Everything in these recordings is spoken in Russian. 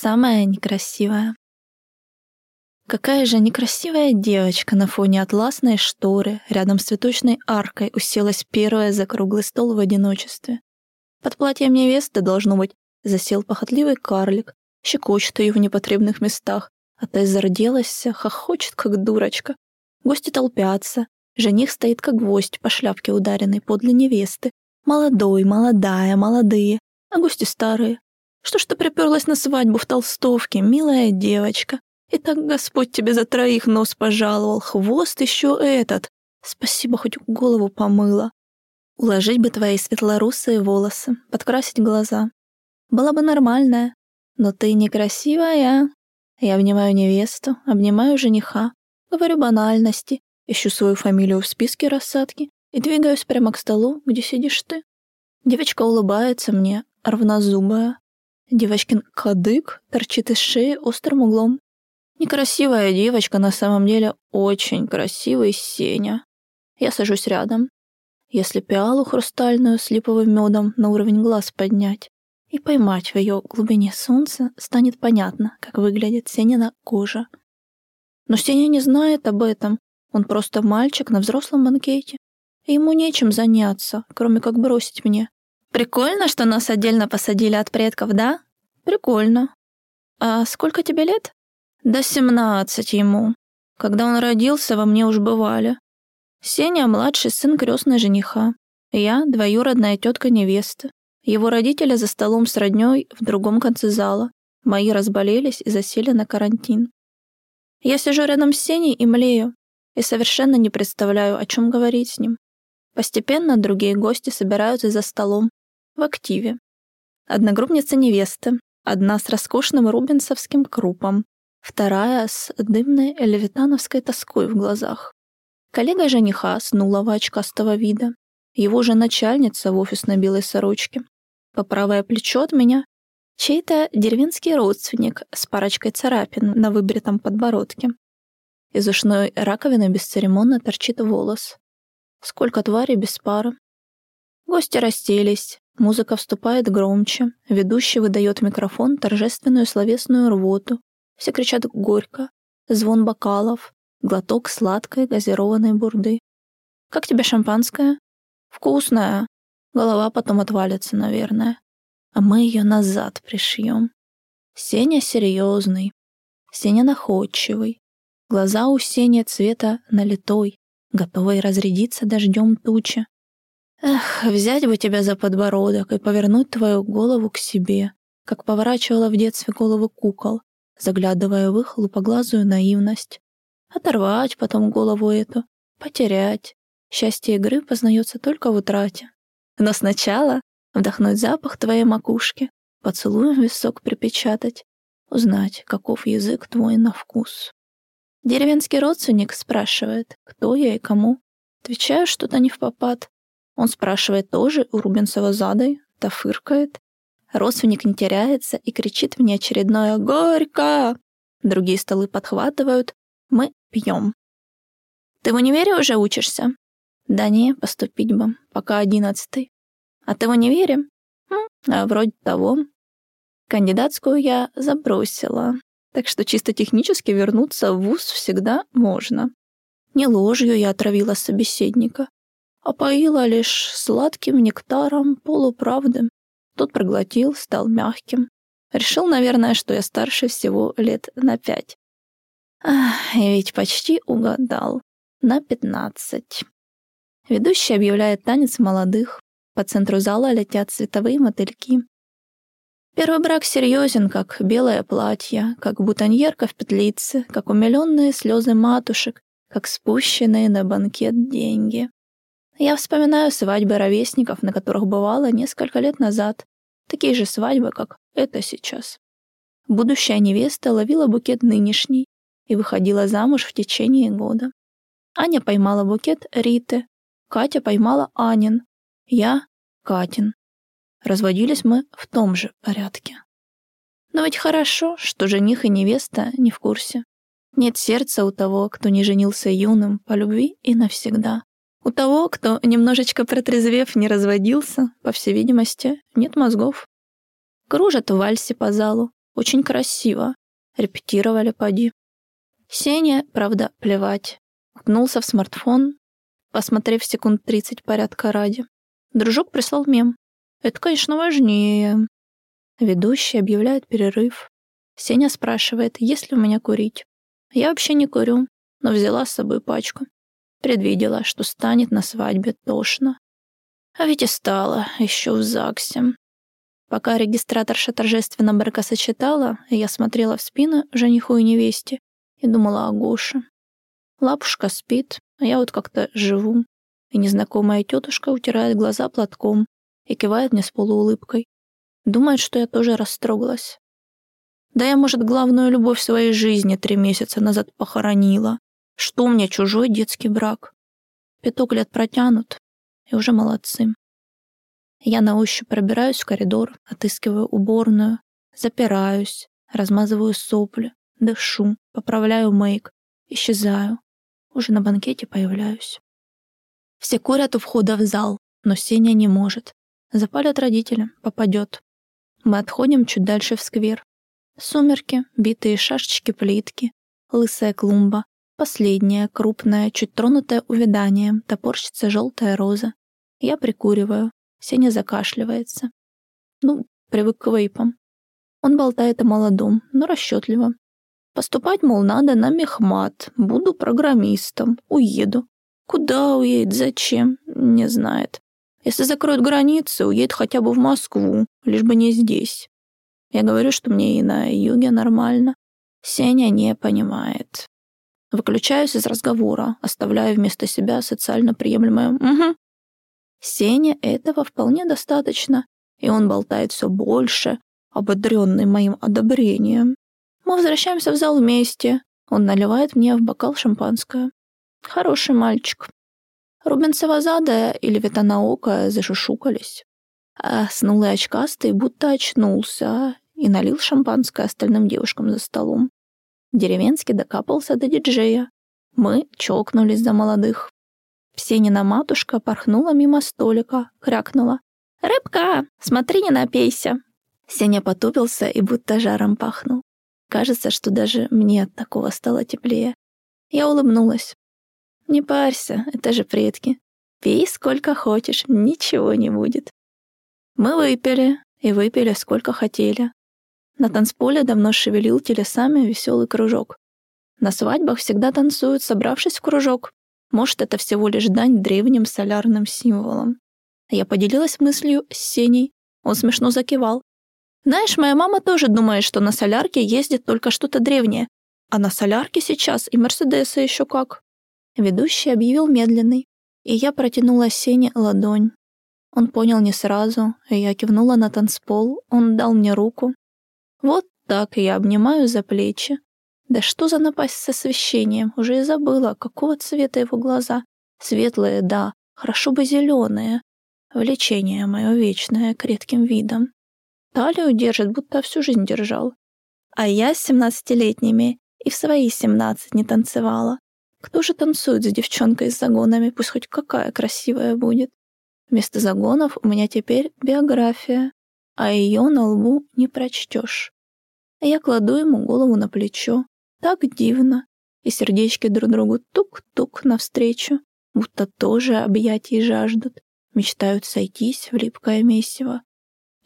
самая некрасивая. Какая же некрасивая девочка на фоне атласной шторы рядом с цветочной аркой уселась первая за круглый стол в одиночестве. Под платьем невесты, должно быть, засел похотливый карлик, щекочет ее в непотребных местах, а та зарделась, хохочет, как дурочка. Гости толпятся, жених стоит, как гвоздь по шляпке ударенной подле невесты. Молодой, молодая, молодые, а гости старые. Что ж ты приперлась на свадьбу в толстовке, милая девочка? И так Господь тебе за троих нос пожаловал, хвост еще этот. Спасибо, хоть голову помыла. Уложить бы твои светлорусые волосы, подкрасить глаза. Была бы нормальная. Но ты некрасивая. Я обнимаю невесту, обнимаю жениха, говорю банальности, ищу свою фамилию в списке рассадки и двигаюсь прямо к столу, где сидишь ты. Девочка улыбается мне, равнозубая. Девочкин кадык торчит из шеи острым углом. Некрасивая девочка, на самом деле очень красивый Сеня. Я сажусь рядом. Если пиалу хрустальную с липовым медом на уровень глаз поднять и поймать в ее глубине солнца, станет понятно, как выглядит Сенина кожа. Но Сеня не знает об этом. Он просто мальчик на взрослом банкете. И ему нечем заняться, кроме как бросить мне. Прикольно, что нас отдельно посадили от предков, да? Прикольно. А сколько тебе лет? До семнадцать ему. Когда он родился, во мне уж бывали. Сеня — младший сын крестной жениха. Я — двоюродная тетка невесты. Его родители за столом с роднёй в другом конце зала. Мои разболелись и засели на карантин. Я сижу рядом с Сеней и млею, и совершенно не представляю, о чем говорить с ним. Постепенно другие гости собираются за столом, в активе. Одногруппница невесты, одна с роскошным рубинсовским крупом, вторая с дымной левитановской тоской в глазах. Коллега жениха снулого очкастого вида, его же начальница в офисной белой сорочке. По правое плечо от меня чей-то деревенский родственник с парочкой царапин на выбритом подбородке. Из ушной раковины бесцеремонно торчит волос. Сколько тварей без пары. Гости расселись, Музыка вступает громче, ведущий выдает микрофон торжественную словесную рвоту. Все кричат горько, звон бокалов, глоток сладкой газированной бурды. «Как тебе шампанское?» «Вкусное. Голова потом отвалится, наверное. А мы ее назад пришьем». Сеня серьезный, Сеня находчивый. Глаза у Сени цвета налитой, готовые разрядиться дождем тучи. Эх, взять бы тебя за подбородок и повернуть твою голову к себе, как поворачивала в детстве голову кукол, заглядывая в их лупоглазую наивность. Оторвать потом голову эту, потерять. Счастье игры познается только в утрате. Но сначала вдохнуть запах твоей макушки, поцелуем висок припечатать, узнать, каков язык твой на вкус. Деревенский родственник спрашивает, кто я и кому. Отвечаю что-то не в попад, он спрашивает тоже у Рубинсова задой, та фыркает. Родственник не теряется и кричит мне очередное «Горько!». Другие столы подхватывают. Мы пьем. «Ты в универе уже учишься?» «Да не, поступить бы. Пока одиннадцатый». «А ты в универе?» «М, а вроде того». Кандидатскую я забросила, так что чисто технически вернуться в ВУЗ всегда можно. Не ложью я отравила собеседника а поила лишь сладким нектаром полуправды. Тот проглотил, стал мягким. Решил, наверное, что я старше всего лет на пять. Ах, и ведь почти угадал. На пятнадцать. Ведущий объявляет танец молодых. По центру зала летят цветовые мотыльки. Первый брак серьезен, как белое платье, как бутоньерка в петлице, как умиленные слезы матушек, как спущенные на банкет деньги. Я вспоминаю свадьбы ровесников, на которых бывало несколько лет назад. Такие же свадьбы, как это сейчас. Будущая невеста ловила букет нынешний и выходила замуж в течение года. Аня поймала букет Риты, Катя поймала Анин, я — Катин. Разводились мы в том же порядке. Но ведь хорошо, что жених и невеста не в курсе. Нет сердца у того, кто не женился юным по любви и навсегда. У того, кто, немножечко протрезвев, не разводился, по всей видимости, нет мозгов. Кружат в вальсе по залу, Очень красиво. Репетировали, поди. Сеня, правда, плевать. Уткнулся в смартфон, посмотрев секунд тридцать порядка ради. Дружок прислал мем. Это, конечно, важнее. Ведущий объявляет перерыв. Сеня спрашивает, есть ли у меня курить. Я вообще не курю, но взяла с собой пачку. Предвидела, что станет на свадьбе тошно. А ведь и стало, еще в ЗАГСе. Пока регистраторша торжественно бракосочетала, я смотрела в спину жениху и невесте и думала о Гоше. Лапушка спит, а я вот как-то живу. И незнакомая тетушка утирает глаза платком и кивает мне с полуулыбкой. Думает, что я тоже растрогалась. Да я, может, главную любовь своей жизни три месяца назад похоронила. Что мне чужой детский брак? Пяток лет протянут, и уже молодцы. Я на ощупь пробираюсь в коридор, отыскиваю уборную, запираюсь, размазываю сопли, дышу, поправляю мейк, исчезаю. Уже на банкете появляюсь. Все курят у входа в зал, но Сеня не может. Запалят родители, попадет. Мы отходим чуть дальше в сквер. Сумерки, битые шашечки плитки, лысая клумба, последняя, крупная, чуть тронутая увяданием, топорщится желтая роза. Я прикуриваю, Сеня закашливается. Ну, привык к вейпам. Он болтает о молодом, но расчетливо. Поступать, мол, надо на мехмат. Буду программистом. Уеду. Куда уедет, зачем, не знает. Если закроют границы, уедет хотя бы в Москву, лишь бы не здесь. Я говорю, что мне и на юге нормально. Сеня не понимает. Выключаюсь из разговора, оставляя вместо себя социально приемлемое «угу». Сеня этого вполне достаточно, и он болтает все больше, ободренный моим одобрением. Мы возвращаемся в зал вместе. Он наливает мне в бокал шампанское. Хороший мальчик. Рубинцева задая или Ветанаока зашушукались. А снулый очкастый будто очнулся и налил шампанское остальным девушкам за столом. Деревенский докапался до диджея. Мы чокнулись за молодых. Сенина матушка порхнула мимо столика, крякнула. «Рыбка, смотри, не напейся!» Сеня потупился и будто жаром пахнул. Кажется, что даже мне от такого стало теплее. Я улыбнулась. «Не парься, это же предки. Пей сколько хочешь, ничего не будет». Мы выпили, и выпили сколько хотели. На танцполе давно шевелил телесами веселый кружок. На свадьбах всегда танцуют, собравшись в кружок. Может, это всего лишь дань древним солярным символам. Я поделилась мыслью с Сеней. Он смешно закивал. Знаешь, моя мама тоже думает, что на солярке ездит только что-то древнее. А на солярке сейчас и Мерседеса еще как. Ведущий объявил медленный, и я протянула Сене ладонь. Он понял не сразу, и я кивнула на танцпол, он дал мне руку. Вот так я обнимаю за плечи, да что за напасть с освещением? Уже и забыла, какого цвета его глаза. Светлые, да, хорошо бы зеленые. Влечение мое вечное к редким видам. Талию держит, будто всю жизнь держал. А я с семнадцатилетними и в свои семнадцать не танцевала. Кто же танцует с девчонкой с загонами, пусть хоть какая красивая будет? Вместо загонов у меня теперь биография, а ее на лбу не прочтешь. Я кладу ему голову на плечо, так дивно. И сердечки друг другу тук-тук навстречу, будто тоже объятий жаждут, мечтают сойтись в липкое месиво.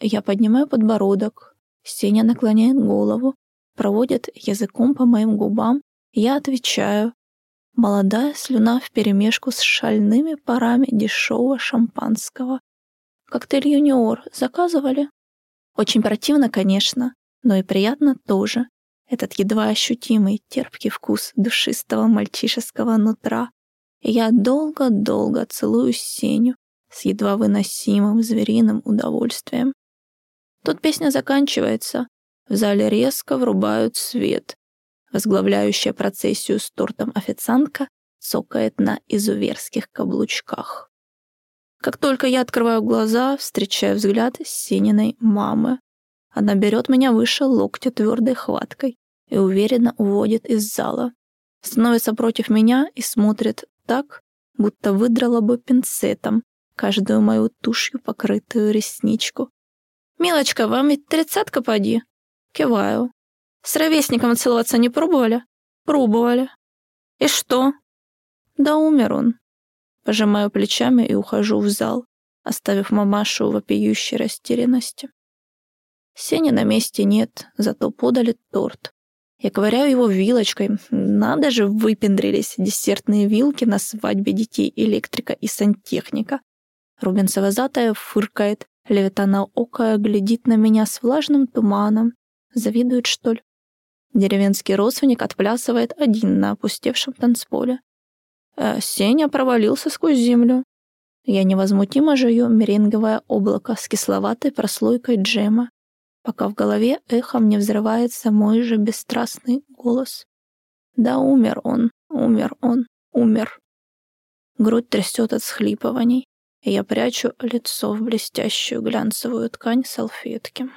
Я поднимаю подбородок, Сеня наклоняет голову, проводит языком по моим губам, я отвечаю. Молодая слюна вперемешку с шальными парами дешевого шампанского. Коктейль «Юниор» заказывали? Очень противно, конечно, но и приятно тоже этот едва ощутимый терпкий вкус душистого мальчишеского нутра. И я долго-долго целую Сеню с едва выносимым звериным удовольствием. Тут песня заканчивается. В зале резко врубают свет. Возглавляющая процессию с тортом официантка цокает на изуверских каблучках. Как только я открываю глаза, встречаю взгляд Сениной мамы. Она берет меня выше локтя твердой хваткой и уверенно уводит из зала. Становится против меня и смотрит так, будто выдрала бы пинцетом каждую мою тушью покрытую ресничку. «Милочка, вам ведь тридцатка поди?» Киваю. С ровесником целоваться не пробовали? Пробовали. И что? Да умер он. Пожимаю плечами и ухожу в зал, оставив мамашу в вопиющей растерянности. Сени на месте нет, зато подали торт. Я ковыряю его вилочкой. Надо же, выпендрились десертные вилки на свадьбе детей электрика и сантехника. Рубинцева-затая фыркает, левитана окая глядит на меня с влажным туманом. Завидует, что ли? Деревенский родственник отплясывает один на опустевшем танцполе. Э, Сеня провалился сквозь землю. Я невозмутимо жую меренговое облако с кисловатой прослойкой джема, пока в голове эхом не взрывается мой же бесстрастный голос. Да умер он, умер он, умер. Грудь трясет от схлипываний, и я прячу лицо в блестящую глянцевую ткань салфетки.